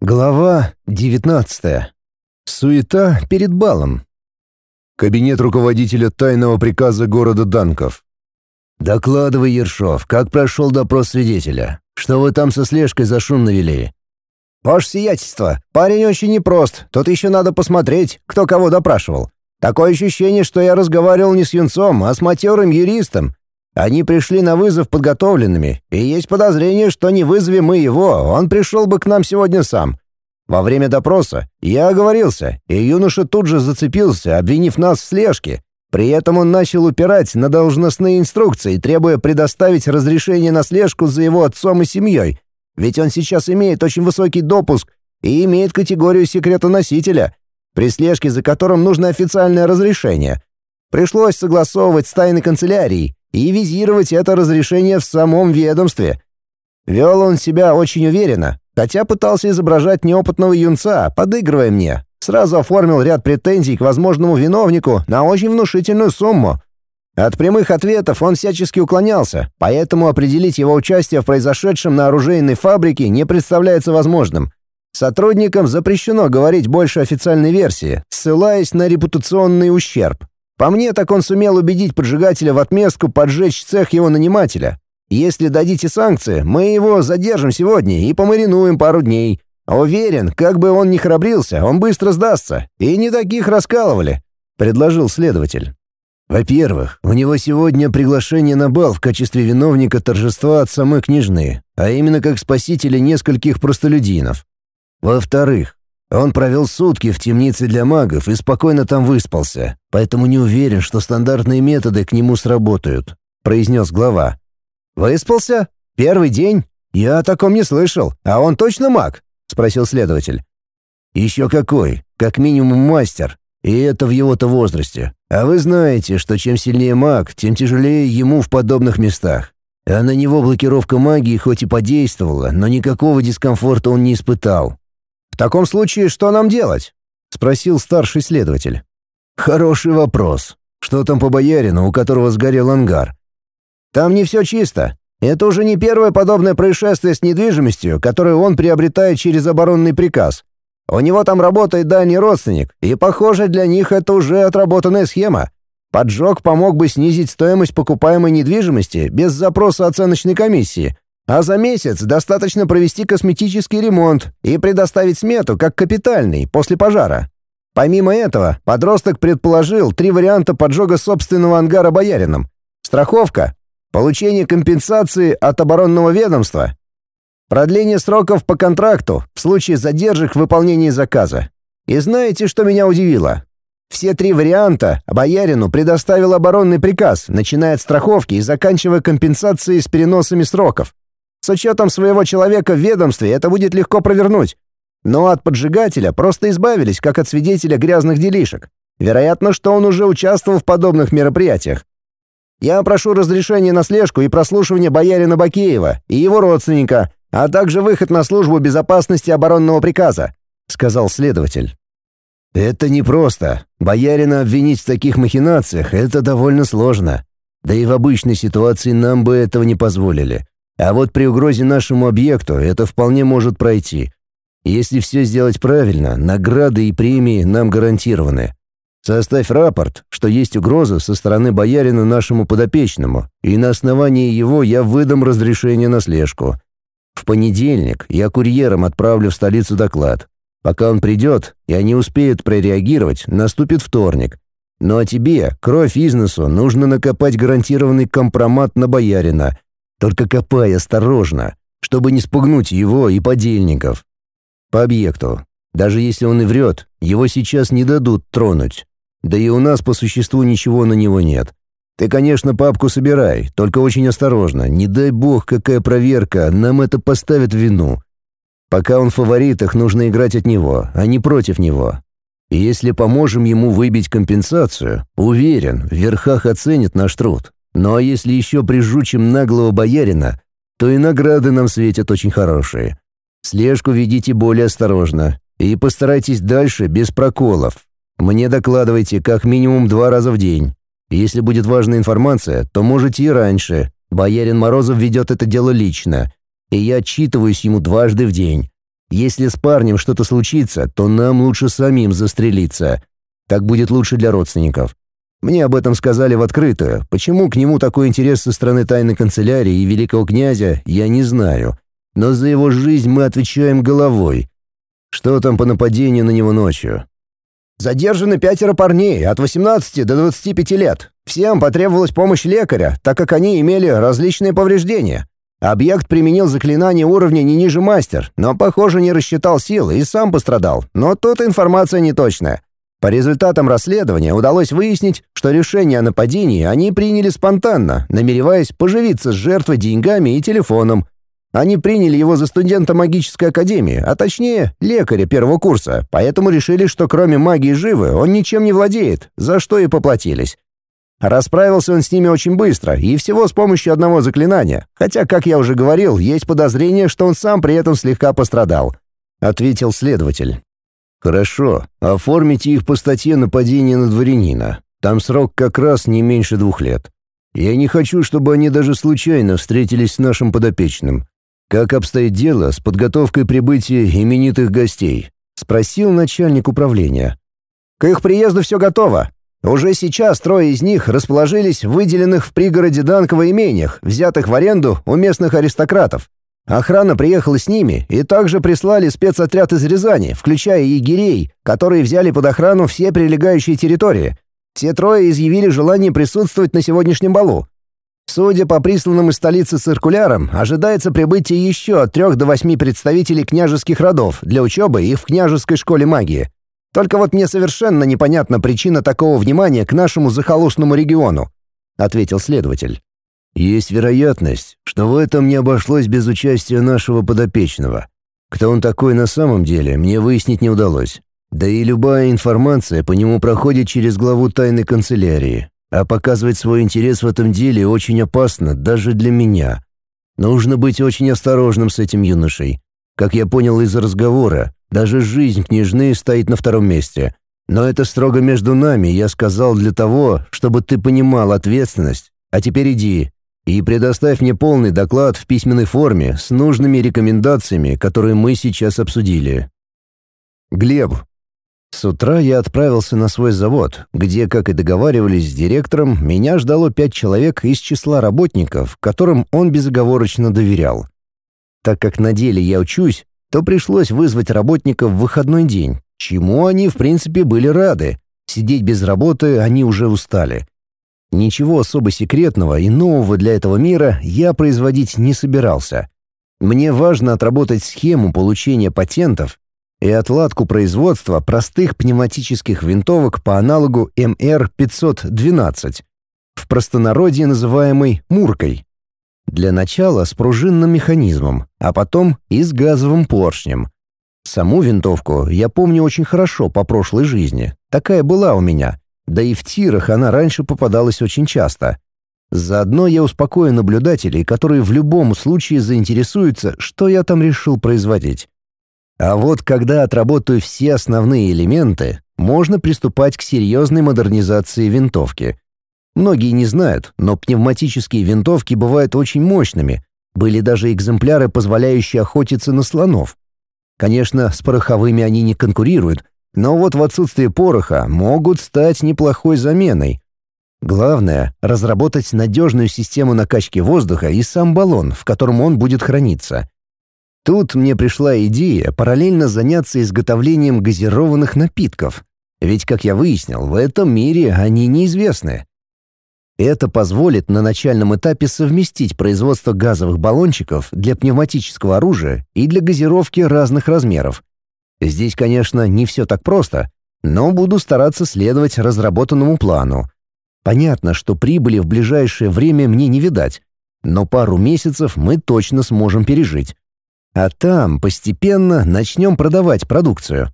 Глава 19. Суета перед балом. Кабинет руководителя тайного приказа города Данков. «Докладывай, Ершов, как прошел допрос свидетеля? Что вы там со слежкой за шум навели?» «Ваше сиятельство, парень очень непрост, тут еще надо посмотреть, кто кого допрашивал. Такое ощущение, что я разговаривал не с юнцом, а с матерым юристом. Они пришли на вызов подготовленными, и есть подозрение, что не вызови мы его, он пришел бы к нам сегодня сам. Во время допроса я оговорился, и юноша тут же зацепился, обвинив нас в слежке. При этом он начал упирать на должностные инструкции, требуя предоставить разрешение на слежку за его отцом и семьей. Ведь он сейчас имеет очень высокий допуск и имеет категорию секретоносителя, при слежке за которым нужно официальное разрешение. Пришлось согласовывать с тайной канцелярией, и визировать это разрешение в самом ведомстве. Вел он себя очень уверенно, хотя пытался изображать неопытного юнца, подыгрывая мне. Сразу оформил ряд претензий к возможному виновнику на очень внушительную сумму. От прямых ответов он всячески уклонялся, поэтому определить его участие в произошедшем на оружейной фабрике не представляется возможным. Сотрудникам запрещено говорить больше официальной версии, ссылаясь на репутационный ущерб. По мне, так он сумел убедить поджигателя в отместку поджечь цех его нанимателя. Если дадите санкции, мы его задержим сегодня и помаринуем пару дней. Уверен, как бы он ни храбрился, он быстро сдастся. И не таких раскалывали», — предложил следователь. Во-первых, у него сегодня приглашение на бал в качестве виновника торжества от самой княжны, а именно как спасителя нескольких простолюдинов. Во-вторых, он провел сутки в темнице для магов и спокойно там выспался, поэтому не уверен, что стандартные методы к нему сработают», — произнес глава. «Выспался? Первый день? Я о таком не слышал. А он точно маг?» — спросил следователь. «Еще какой. Как минимум мастер. И это в его-то возрасте. А вы знаете, что чем сильнее маг, тем тяжелее ему в подобных местах. А на него блокировка магии хоть и подействовала, но никакого дискомфорта он не испытал. «В таком случае что нам делать?» — спросил старший следователь. «Хороший вопрос. Что там по боярину, у которого сгорел ангар?» «Там не все чисто. Это уже не первое подобное происшествие с недвижимостью, которое он приобретает через оборонный приказ. У него там работает дальний родственник, и, похоже, для них это уже отработанная схема. Поджог помог бы снизить стоимость покупаемой недвижимости без запроса оценочной комиссии, а за месяц достаточно провести косметический ремонт и предоставить смету как капитальный после пожара. Помимо этого, подросток предположил три варианта поджога собственного ангара боярином. Страховка, получение компенсации от оборонного ведомства, продление сроков по контракту в случае задержек в выполнении заказа. И знаете, что меня удивило? Все три варианта боярину предоставил оборонный приказ, начиная от страховки и заканчивая компенсацией с переносами сроков. С учетом своего человека в ведомстве это будет легко провернуть. Но от поджигателя просто избавились, как от свидетеля грязных делишек. Вероятно, что он уже участвовал в подобных мероприятиях. Я прошу разрешения на слежку и прослушивание боярина Бакеева и его родственника, а также выход на службу безопасности оборонного приказа», — сказал следователь. «Это непросто. Боярина обвинить в таких махинациях — это довольно сложно. Да и в обычной ситуации нам бы этого не позволили. А вот при угрозе нашему объекту это вполне может пройти. Если все сделать правильно, награды и премии нам гарантированы. Составь рапорт, что есть угроза со стороны боярина нашему подопечному, и на основании его я выдам разрешение на слежку. В понедельник я курьером отправлю в столицу доклад. Пока он придет, и они успеют прореагировать, наступит вторник. Ну а тебе, кровь из нужно накопать гарантированный компромат на боярина — только копай осторожно, чтобы не спугнуть его и подельников. По объекту. Даже если он и врет, его сейчас не дадут тронуть. Да и у нас по существу ничего на него нет. Ты, конечно, папку собирай, только очень осторожно. Не дай бог, какая проверка, нам это поставит в вину. Пока он в фаворитах, нужно играть от него, а не против него. И если поможем ему выбить компенсацию, уверен, в верхах оценят наш труд. А если еще прижучим наглого боярина, то и награды нам светят очень хорошие. Слежку ведите более осторожно и постарайтесь дальше без проколов. Мне докладывайте как минимум два раза в день. Если будет важная информация, то можете и раньше. Боярин Морозов ведет это дело лично, и я отчитываюсь ему дважды в день. Если с парнем что-то случится, то нам лучше самим застрелиться. Так будет лучше для родственников. Мне об этом сказали в открытую. Почему к нему такой интерес со стороны тайной канцелярии и великого князя, я не знаю. Но за его жизнь мы отвечаем головой. Что там по нападению на него ночью? Задержаны пятеро парней от 18 до 25 лет. Всем потребовалась помощь лекаря, так как они имели различные повреждения. Объект применил заклинание уровня не ниже мастер, но, похоже, не рассчитал силы и сам пострадал. Но тут информация неточная. По результатам расследования удалось выяснить, что решение о нападении они приняли спонтанно, намереваясь поживиться с жертвой деньгами и телефоном. Они приняли его за студента магической академии, а точнее, лекаря первого курса, поэтому решили, что кроме магии живы он ничем не владеет, за что и поплатились. Расправился он с ними очень быстро и всего с помощью одного заклинания, хотя, как я уже говорил, есть подозрение, что он сам при этом слегка пострадал», — ответил следователь. «Хорошо. Оформите их по статье нападения на дворянина. Там срок как раз не меньше двух лет. Я не хочу, чтобы они даже случайно встретились с нашим подопечным. Как обстоит дело с подготовкой прибытия именитых гостей?» — спросил начальник управления. «К их приезду все готово. Уже сейчас трое из них расположились в выделенных в пригороде Данково имениях, взятых в аренду у местных аристократов. Охрана приехала с ними и также прислали спецотряд из Рязани, включая егерей, которые взяли под охрану все прилегающие территории. Все трое изъявили желание присутствовать на сегодняшнем балу. Судя по присланным из столицы циркулярам, ожидается прибытие еще от трех до восьми представителей княжеских родов для учебы их в княжеской школе магии. Только вот мне совершенно непонятна причина такого внимания к нашему захолустному региону», — ответил следователь. Есть вероятность, что в этом не обошлось без участия нашего подопечного. Кто он такой на самом деле, мне выяснить не удалось. Да и любая информация по нему проходит через главу тайной канцелярии. А показывать свой интерес в этом деле очень опасно даже для меня. Нужно быть очень осторожным с этим юношей. Как я понял из разговора, даже жизнь княжны стоит на втором месте. Но это строго между нами, я сказал для того, чтобы ты понимал ответственность. А теперь иди, и предоставь мне полный доклад в письменной форме с нужными рекомендациями, которые мы сейчас обсудили. Глеб. С утра я отправился на свой завод, где, как и договаривались с директором, меня ждало пять человек из числа работников, которым он безоговорочно доверял. Так как на деле я учусь, то пришлось вызвать работников в выходной день, чему они, в принципе, были рады. Сидеть без работы они уже устали. Ничего особо секретного и нового для этого мира я производить не собирался. Мне важно отработать схему получения патентов и отладку производства простых пневматических винтовок по аналогу МР-512, в простонародье называемой «муркой». Для начала с пружинным механизмом, а потом и с газовым поршнем. Саму винтовку я помню очень хорошо по прошлой жизни. Такая была у меня. Да и в тирах она раньше попадалась очень часто. Заодно я успокою наблюдателей, которые в любом случае заинтересуются, что я там решил производить. А вот когда отработаю все основные элементы, можно приступать к серьезной модернизации винтовки. Многие не знают, но пневматические винтовки бывают очень мощными. Были даже экземпляры, позволяющие охотиться на слонов. Конечно, с пороховыми они не конкурируют, но вот в отсутствие пороха могут стать неплохой заменой. Главное — разработать надежную систему накачки воздуха и сам баллон, в котором он будет храниться. Тут мне пришла идея параллельно заняться изготовлением газированных напитков. Ведь, как я выяснил, в этом мире они неизвестны. Это позволит на начальном этапе совместить производство газовых баллончиков для пневматического оружия и для газировки разных размеров, Здесь, конечно, не все так просто, но буду стараться следовать разработанному плану. Понятно, что прибыли в ближайшее время мне не видать, но пару месяцев мы точно сможем пережить. А там постепенно начнем продавать продукцию.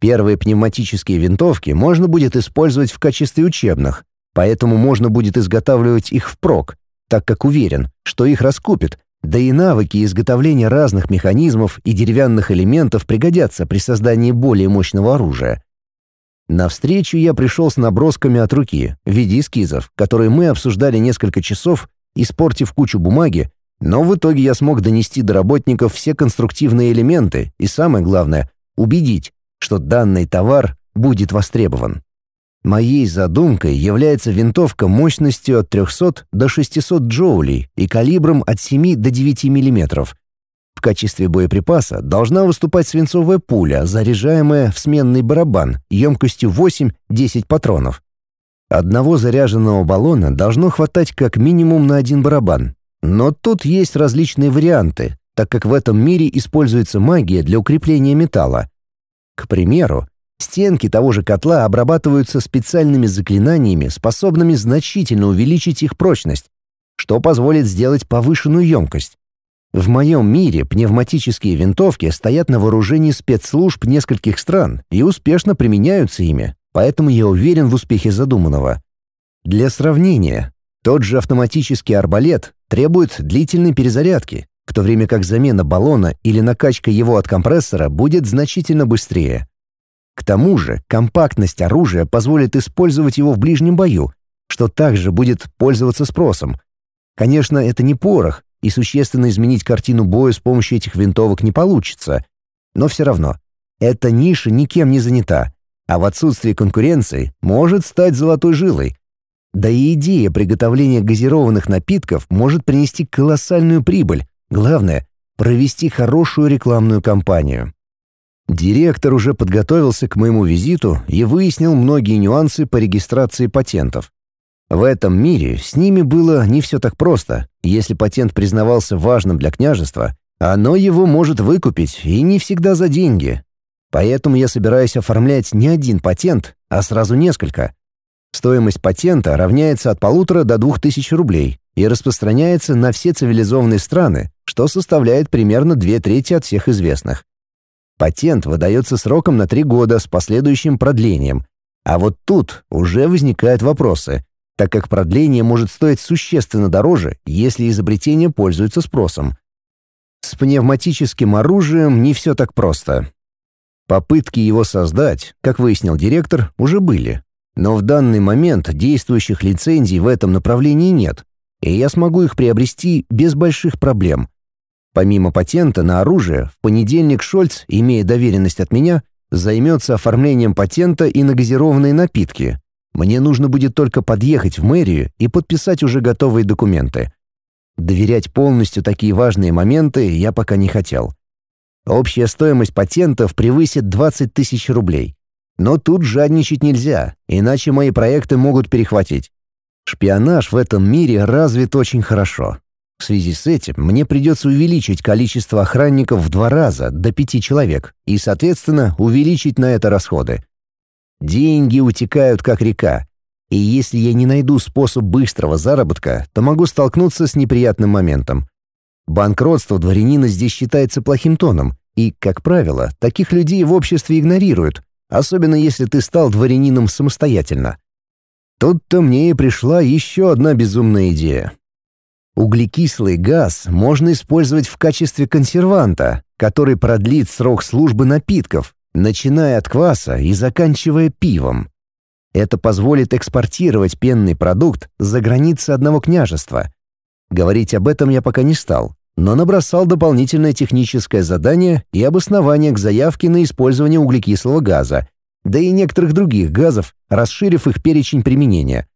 Первые пневматические винтовки можно будет использовать в качестве учебных, поэтому можно будет изготавливать их впрок, так как уверен, что их раскупят, да и навыки изготовления разных механизмов и деревянных элементов пригодятся при создании более мощного оружия. На встречу я пришел с набросками от руки в виде эскизов, которые мы обсуждали несколько часов, испортив кучу бумаги, Но в итоге я смог донести до работников все конструктивные элементы и, самое главное, убедить, что данный товар будет востребован. Моей задумкой является винтовка мощностью от 300 до 600 джоулей и калибром от 7 до 9 мм. В качестве боеприпаса должна выступать свинцовая пуля, заряжаемая в сменный барабан емкостью 8-10 патронов. Одного заряженного баллона должно хватать как минимум на один барабан. Но тут есть различные варианты, так как в этом мире используется магия для укрепления металла. К примеру, Стенки того же котла обрабатываются специальными заклинаниями, способными значительно увеличить их прочность, что позволит сделать повышенную емкость. В моем мире пневматические винтовки стоят на вооружении спецслужб нескольких стран и успешно применяются ими, поэтому я уверен в успехе задуманного. Для сравнения, тот же автоматический арбалет требует длительной перезарядки, в то время как замена баллона или накачка его от компрессора будет значительно быстрее. К тому же компактность оружия позволит использовать его в ближнем бою, что также будет пользоваться спросом. Конечно, это не порох, и существенно изменить картину боя с помощью этих винтовок не получится. Но все равно, эта ниша никем не занята, а в отсутствии конкуренции может стать золотой жилой. Да и идея приготовления газированных напитков может принести колоссальную прибыль. Главное — провести хорошую рекламную кампанию. Директор уже подготовился к моему визиту и выяснил многие нюансы по регистрации патентов. В этом мире с ними было не все так просто. Если патент признавался важным для княжества, оно его может выкупить, и не всегда за деньги. Поэтому я собираюсь оформлять не один патент, а сразу несколько. Стоимость патента равняется от полутора до двух тысяч рублей и распространяется на все цивилизованные страны, что составляет примерно две трети от всех известных. Патент выдается сроком на три года с последующим продлением. А вот тут уже возникают вопросы, так как продление может стоить существенно дороже, если изобретение пользуется спросом. С пневматическим оружием не все так просто. Попытки его создать, как выяснил директор, уже были. Но в данный момент действующих лицензий в этом направлении нет, и я смогу их приобрести без больших проблем. Помимо патента на оружие, в понедельник Шольц, имея доверенность от меня, займется оформлением патента и на газированные напитки. Мне нужно будет только подъехать в мэрию и подписать уже готовые документы. Доверять полностью такие важные моменты я пока не хотел. Общая стоимость патентов превысит 20 тысяч рублей. Но тут жадничать нельзя, иначе мои проекты могут перехватить. Шпионаж в этом мире развит очень хорошо. В связи с этим мне придется увеличить количество охранников в два раза, до пяти человек, и, соответственно, увеличить на это расходы. Деньги утекают как река, и если я не найду способ быстрого заработка, то могу столкнуться с неприятным моментом. Банкротство дворянина здесь считается плохим тоном, и, как правило, таких людей в обществе игнорируют, особенно если ты стал дворянином самостоятельно. Тут-то мне и пришла еще одна безумная идея. Углекислый газ можно использовать в качестве консерванта, который продлит срок службы напитков, начиная от кваса и заканчивая пивом. Это позволит экспортировать пенный продукт за границы одного княжества. Говорить об этом я пока не стал, но набросал дополнительное техническое задание и обоснование к заявке на использование углекислого газа, да и некоторых других газов, расширив их перечень применения.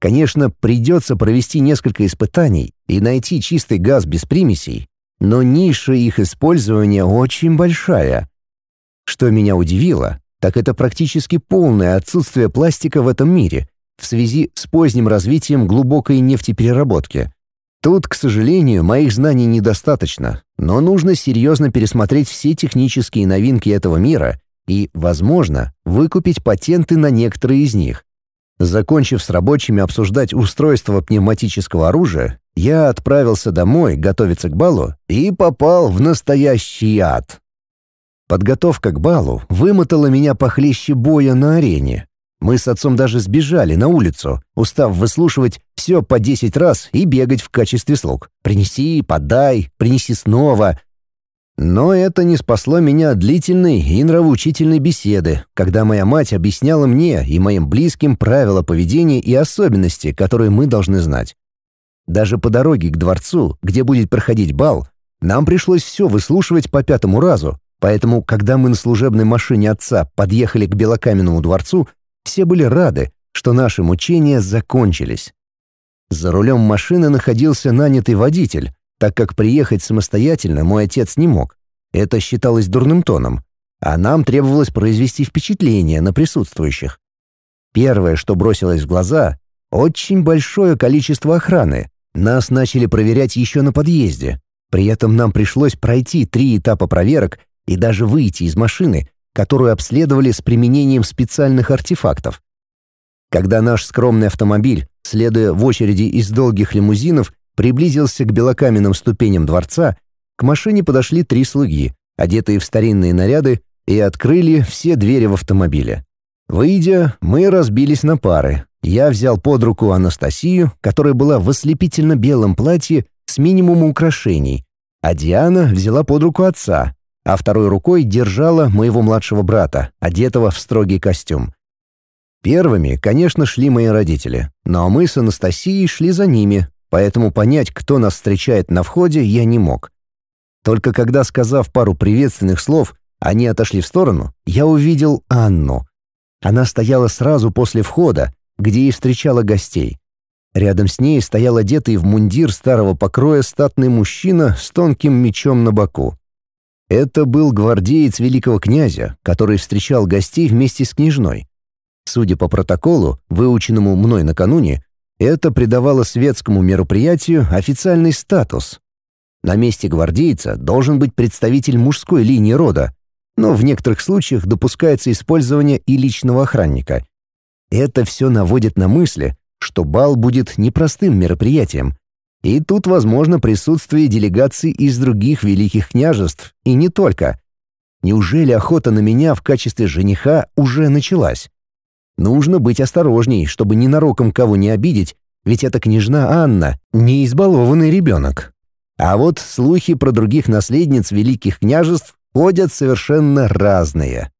Конечно, придется провести несколько испытаний и найти чистый газ без примесей, но ниша их использования очень большая. Что меня удивило, так это практически полное отсутствие пластика в этом мире в связи с поздним развитием глубокой нефтепереработки. Тут, к сожалению, моих знаний недостаточно, но нужно серьезно пересмотреть все технические новинки этого мира и, возможно, выкупить патенты на некоторые из них. Закончив с рабочими обсуждать устройство пневматического оружия, я отправился домой готовиться к балу и попал в настоящий ад. Подготовка к балу вымотала меня похлеще боя на арене. Мы с отцом даже сбежали на улицу, устав выслушивать все по десять раз и бегать в качестве слуг. «Принеси, подай, принеси снова», но это не спасло меня от длительной и нравоучительной беседы, когда моя мать объясняла мне и моим близким правила поведения и особенности, которые мы должны знать. Даже по дороге к дворцу, где будет проходить бал, нам пришлось все выслушивать по пятому разу, поэтому, когда мы на служебной машине отца подъехали к Белокаменному дворцу, все были рады, что наши мучения закончились. За рулем машины находился нанятый водитель, так как приехать самостоятельно мой отец не мог. Это считалось дурным тоном, а нам требовалось произвести впечатление на присутствующих. Первое, что бросилось в глаза — очень большое количество охраны. Нас начали проверять еще на подъезде. При этом нам пришлось пройти три этапа проверок и даже выйти из машины, которую обследовали с применением специальных артефактов. Когда наш скромный автомобиль, следуя в очереди из долгих лимузинов, приблизился к белокаменным ступеням дворца, к машине подошли три слуги, одетые в старинные наряды, и открыли все двери в автомобиле. Выйдя, мы разбились на пары. Я взял под руку Анастасию, которая была в ослепительно белом платье с минимумом украшений, а Диана взяла под руку отца, а второй рукой держала моего младшего брата, одетого в строгий костюм. Первыми, конечно, шли мои родители, но мы с Анастасией шли за ними, поэтому понять, кто нас встречает на входе, я не мог. Только когда, сказав пару приветственных слов, они отошли в сторону, я увидел Анну. Она стояла сразу после входа, где и встречала гостей. Рядом с ней стоял одетый в мундир старого покроя статный мужчина с тонким мечом на боку. Это был гвардеец великого князя, который встречал гостей вместе с княжной. Судя по протоколу, выученному мной накануне, это придавало светскому мероприятию официальный статус. На месте гвардейца должен быть представитель мужской линии рода, но в некоторых случаях допускается использование и личного охранника. Это все наводит на мысли, что бал будет непростым мероприятием, и тут возможно присутствие делегаций из других великих княжеств, и не только. Неужели охота на меня в качестве жениха уже началась? Нужно быть осторожней, чтобы ненароком кого не обидеть, ведь эта княжна Анна не избалованный ребенок. А вот слухи про других наследниц великих княжеств ходят совершенно разные.